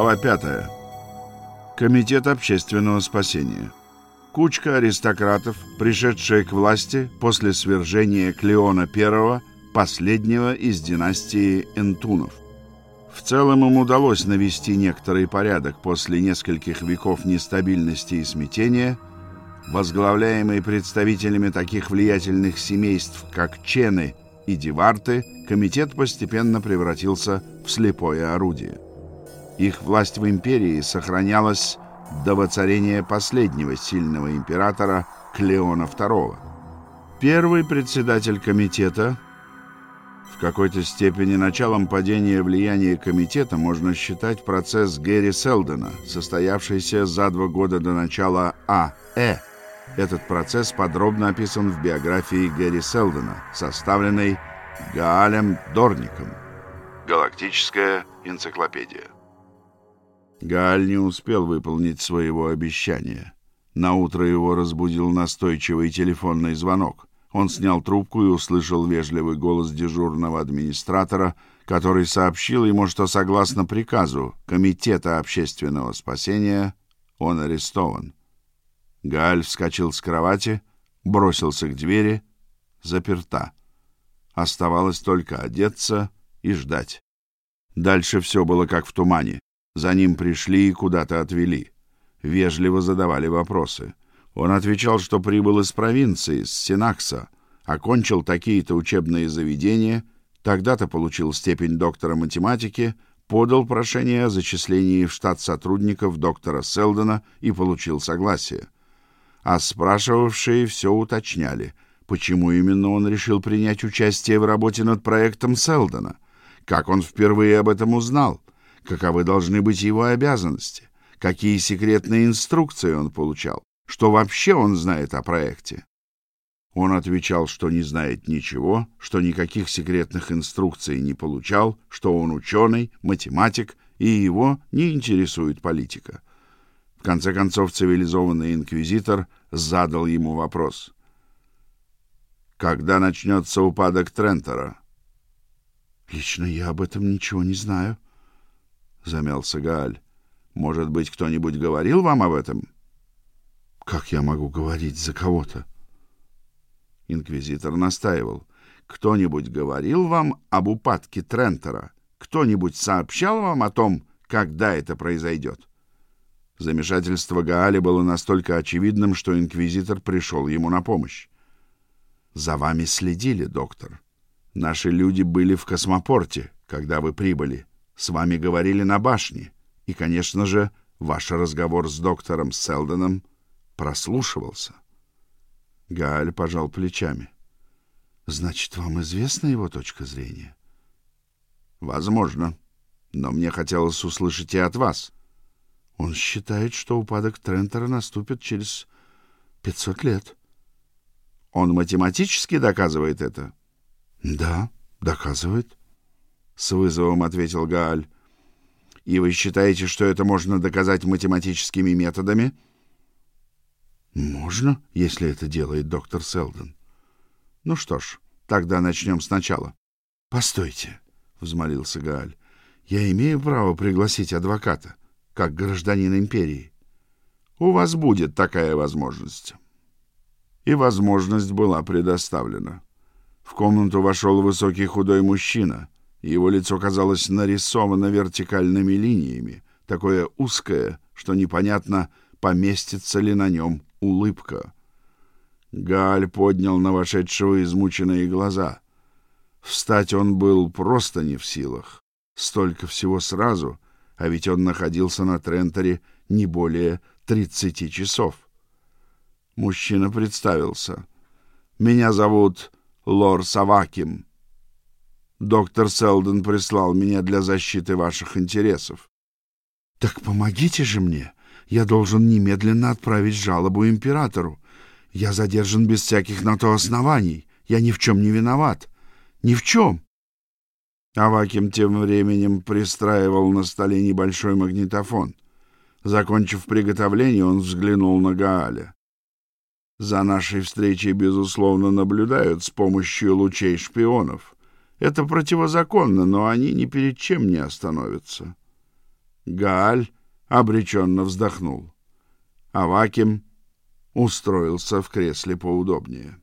Глава 5. Комитет общественного спасения. Кучка аристократов, пришедшая к власти после свержения Клеона I, последнего из династии Энтунов. В целом им удалось навести некоторый порядок после нескольких веков нестабильности и смятения, возглавляемый представителями таких влиятельных семейств, как Чены и Диварты, комитет постепенно превратился в слепое орудие. Их власть в империи сохранялась до воцарения последнего сильного императора Клеона II. Первый председатель комитета в какой-то степени началом падения влияния комитета можно считать процесс Гэри Селдена, состоявшийся за два года до начала АЭ. Этот процесс подробно описан в биографии Гэри Селдена, составленной Гаалем Дорником. Галактическая энциклопедия. Гааль не успел выполнить своего обещания. На утро его разбудил настойчивый телефонный звонок. Он снял трубку и услышал вежливый голос дежурного администратора, который сообщил ему, что согласно приказу Комитета общественного спасения он арестован. Гааль вскочил с кровати, бросился к двери, заперта. Оставалось только одеться и ждать. Дальше все было как в тумане. За ним пришли и куда-то отвели. Вежливо задавали вопросы. Он отвечал, что прибыл из провинции, с Синакса, окончил такие-то учебные заведения, тогда-то получил степень доктора математики, подал прошение о зачислении в штат сотрудников доктора Селдона и получил согласие. А спрашивавшие все уточняли, почему именно он решил принять участие в работе над проектом Селдона, как он впервые об этом узнал, каковы должны быть его обязанности, какие секретные инструкции он получал, что вообще он знает о проекте. Он отвечал, что не знает ничего, что никаких секретных инструкций не получал, что он ученый, математик, и его не интересует политика. В конце концов, цивилизованный инквизитор задал ему вопрос. «Когда начнется упадок Трентера?» «Лично я об этом ничего не знаю», — замялся Гааль. «Может быть, кто-нибудь говорил вам об этом?» «Как я могу говорить за кого-то?» Инквизитор настаивал. «Кто-нибудь говорил вам об упадке Трентера? Кто-нибудь сообщал вам о том, когда это произойдет?» Замешательство Гааля было настолько очевидным, что инквизитор пришел ему на помощь. «За вами следили, доктор. Наши люди были в космопорте, когда вы прибыли. С вами говорили на башне. И, конечно же, ваш разговор с доктором Селдоном прослушивался. Гааль пожал плечами. Значит, вам известна его точка зрения? Возможно, но мне хотелось услышать и от вас. Он считает, что упадок Трентера наступит через 500 лет. Он математически доказывает это? Да, доказывает с вызовом ответил Гааль. И вы считаете, что это можно доказать математическими методами? Можно, если это делает доктор Селдон. Ну что ж, тогда начнем сначала. Постойте, взмолился Гааль. Я имею право пригласить адвоката, как гражданин империи. У вас будет такая возможность. И возможность была предоставлена. В комнату вошел высокий худой мужчина — его лицо казалось нарисовано вертикальными линиями, такое узкое, что непонятно, поместится ли на нем улыбка. Галь поднял на вошедшего измученные глаза. Встать он был просто не в силах. Столько всего сразу, а ведь он находился на Тренторе не более тридцати часов. Мужчина представился. «Меня зовут Лор Саваким». Доктор Селдон прислал меня для защиты ваших интересов. Так помогите же мне. Я должен немедленно отправить жалобу императору. Я задержан без всяких на то оснований. Я ни в чем не виноват. Ни в чем. Аваким тем временем пристраивал на столе небольшой магнитофон. Закончив приготовление, он взглянул на Гааля. За нашей встречей, безусловно, наблюдают с помощью лучей шпионов. Это противозаконно, но они ни перед чем не остановятся. Гааль обреченно вздохнул. Аваким устроился в кресле поудобнее.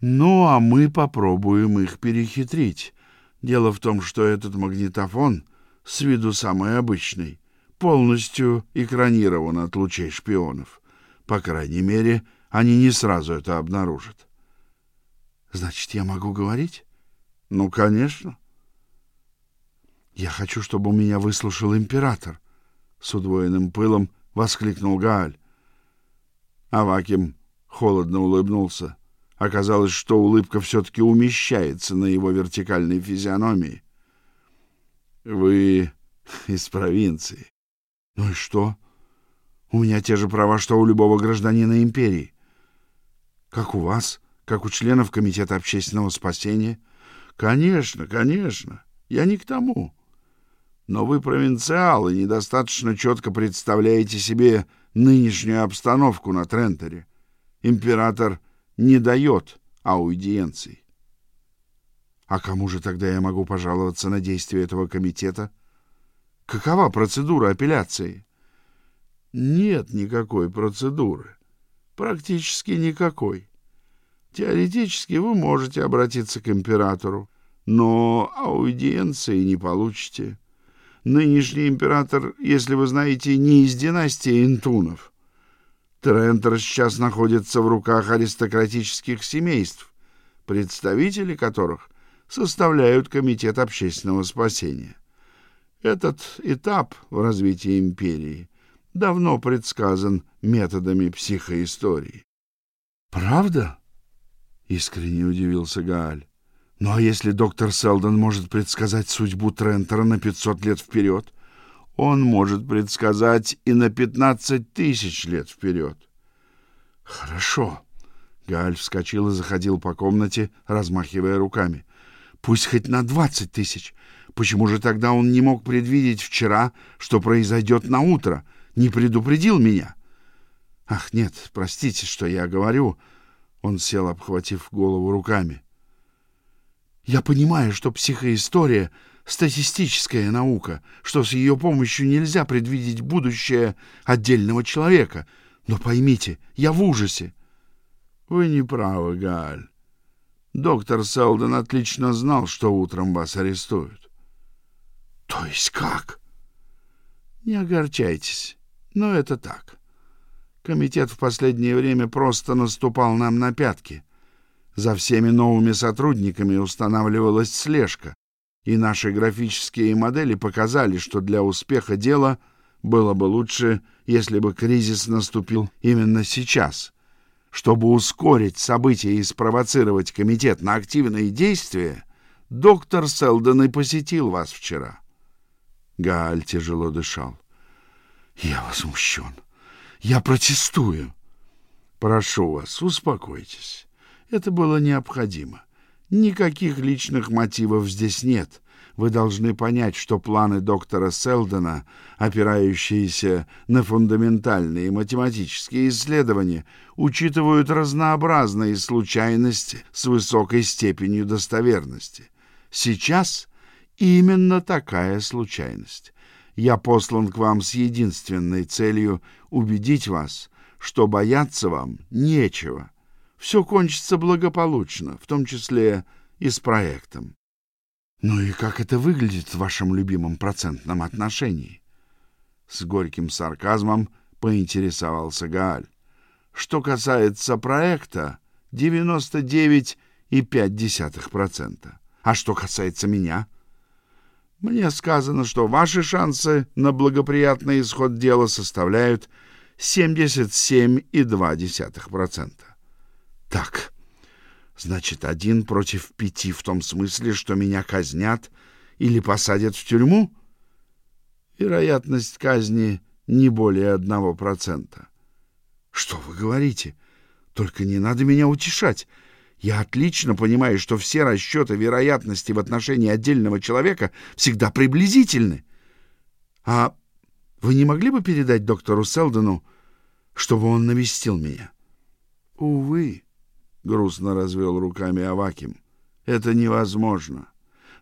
«Ну, а мы попробуем их перехитрить. Дело в том, что этот магнитофон с виду самый обычный, полностью экранирован от лучей шпионов. По крайней мере, они не сразу это обнаружат. Значит, я могу говорить? Ну, конечно. Я хочу, чтобы меня выслушал император, с удвоенным пылом воскликнул Гааль. Аваким холодно улыбнулся. Оказалось, что улыбка все-таки умещается на его вертикальной физиономии. «Вы из провинции». «Ну и что? У меня те же права, что у любого гражданина империи. Как у вас, как у членов Комитета общественного спасения». «Конечно, конечно. Я не к тому. Но вы провинциалы, недостаточно четко представляете себе нынешнюю обстановку на Трентере. Император не дает аудиенций. А кому же тогда я могу пожаловаться на действия этого комитета? Какова процедура апелляции? Нет никакой процедуры. Практически никакой. Теоретически вы можете обратиться к императору, но аудиенции не получите. Нынешний император, если вы знаете, не из династии Интунов. Трентер сейчас находится в руках аристократических семейств, представители которых составляют Комитет общественного спасения. Этот этап в развитии империи давно предсказан методами психоистории. «Правда?» — искренне удивился Гааль. «Ну а если доктор Селдон может предсказать судьбу Трентера на пятьсот лет вперед, он может предсказать и на пятнадцать тысяч лет вперед. Хорошо. Галь вскочил и заходил по комнате, размахивая руками. Пусть хоть на двадцать тысяч. Почему же тогда он не мог предвидеть вчера, что произойдет на утро? Не предупредил меня? Ах, нет, простите, что я говорю. Он сел, обхватив голову руками. Я понимаю, что психоистория статистическая наука, что с ее помощью нельзя предвидеть будущее отдельного человека. Но поймите, я в ужасе. Вы не правы, Галь. Доктор Селдон отлично знал, что утром вас арестуют. То есть как? Не огорчайтесь, но это так. Комитет в последнее время просто наступал нам на пятки. За всеми новыми сотрудниками устанавливалась слежка, и наши графические модели показали, что для успеха дела было бы лучше, если бы кризис наступил именно сейчас. Чтобы ускорить события и спровоцировать комитет на активные действия, доктор Селдон и посетил вас вчера. Гааль тяжело дышал. Я возмущен. Я протестую. Прошу вас, успокойтесь. Это было необходимо. Никаких личных мотивов здесь нет. Вы должны понять, что планы доктора Селдона, опирающиеся на фундаментальные математические исследования, учитывают разнообразные случайности с высокой степенью достоверности. Сейчас именно такая случайность. Я послан к вам с единственной целью убедить вас, что бояться вам нечего все кончится благополучно, в том числе и с проектом. Ну и как это выглядит в вашем любимом процентном отношении? С горьким сарказмом поинтересовался Гааль. Что касается проекта, 99,5%. А что касается меня? Мне сказано, что ваши шансы на благоприятный исход дела составляют 77,2%. Так, значит, один против пяти в том смысле, что меня казнят или посадят в тюрьму? Вероятность казни не более одного процента. Что вы говорите? Только не надо меня утешать. Я отлично понимаю, что все расчеты вероятности в отношении отдельного человека всегда приблизительны. А вы не могли бы передать доктору Селдону, чтобы он навестил меня? Увы. — грустно развел руками Аваким. «Это невозможно.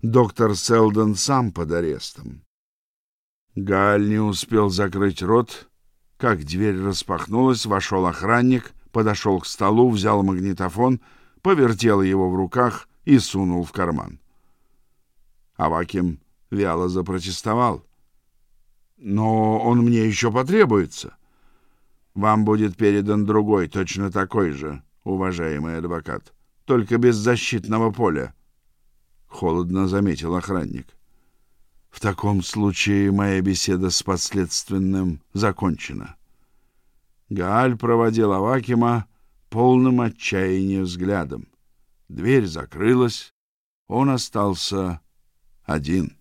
Доктор Селдон сам под арестом. Галь не успел закрыть рот, как дверь распахнулась, вошел охранник, подошел к столу, взял магнитофон, повертел его в руках и сунул в карман. Аваким вяло запротестовал. «Но он мне еще потребуется. Вам будет передан другой, точно такой же, уважаемый адвокат, только без защитного поля», — холодно заметил охранник. «В таком случае моя беседа с подследственным закончена». Гааль проводил Авакима полным отчаяния взглядом. Дверь закрылась, он остался один.